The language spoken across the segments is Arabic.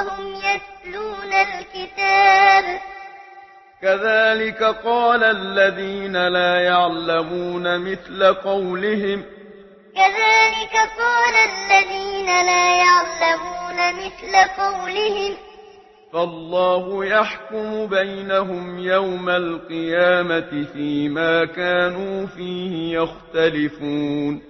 وهم يتلون الكتاب. كذلك قال الذين لا يعلمون مثل قولهم. كذلك قال الذين لا يعلمون مثل قولهم. فالله يحكم بينهم يوم القيامة فيما كانوا فيه يختلفون.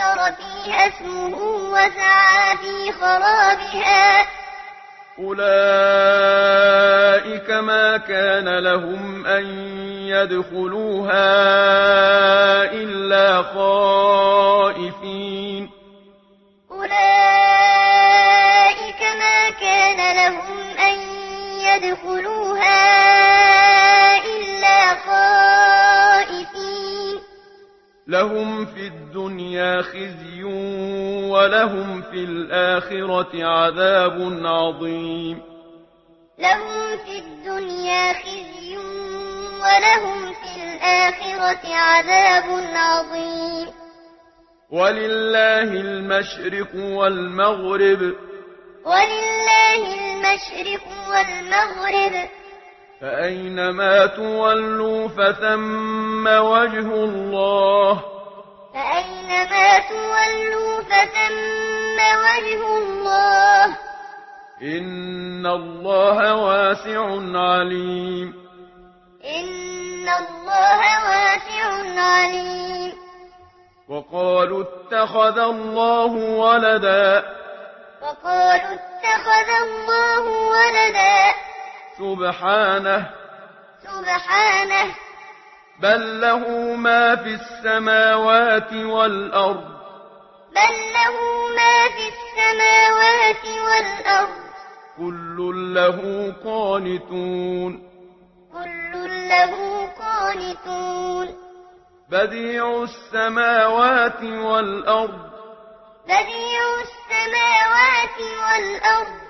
ذكر فيها اسمه وسعى في خرابها أولئك ما كان لهم أن يدخلوها إلا خائفين أولئك ما كان لهم أن يدخلوها إلا خائفين لهم في الدنيا خزي ولهم في الآخرة عذاب عظيم. لهم في الدنيا خزي ولهم في الآخرة عذاب عظيم. ولله المشرق والمغرب. ولله المشرق والمغرب. فأينما تولوا فثم وجه الله فأينما تولوا فثم وجه الله إن الله واسع عليم إن الله واسع عليم وقالوا اتخذ الله ولدا وقالوا اتخذ الله ولدا سبحانه سبحانه. بل له ما في السماوات والأرض بل له ما في السماوات والأرض. كل له قانتون. كل له قانتون. بديع السماوات والأرض بديع السماوات والأرض.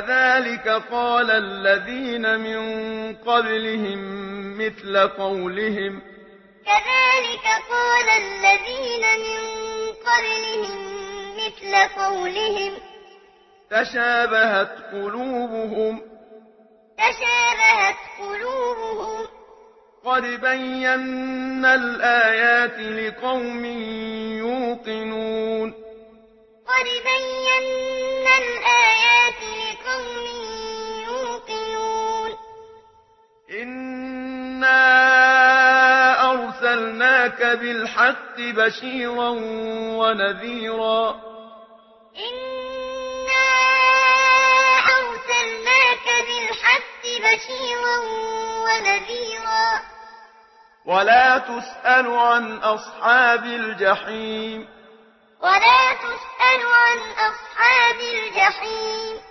كذلك قال الذين من قبلهم مثل قولهم. كذلك قال الذين من قبلهم مثل قولهم. تشابهت قلوبهم. تشابهت قلوبهم. قد بينا الآيات لقوم يوقنون. قد بينا الآيات بقوم يوقنون. إنا أرسلناك بالحق بشيرا ونذيرا. إنا أرسلناك بالحق بشيرا ونذيرا. ولا تسأل عن أصحاب الجحيم. ولا تسأل عن أصحاب الجحيم.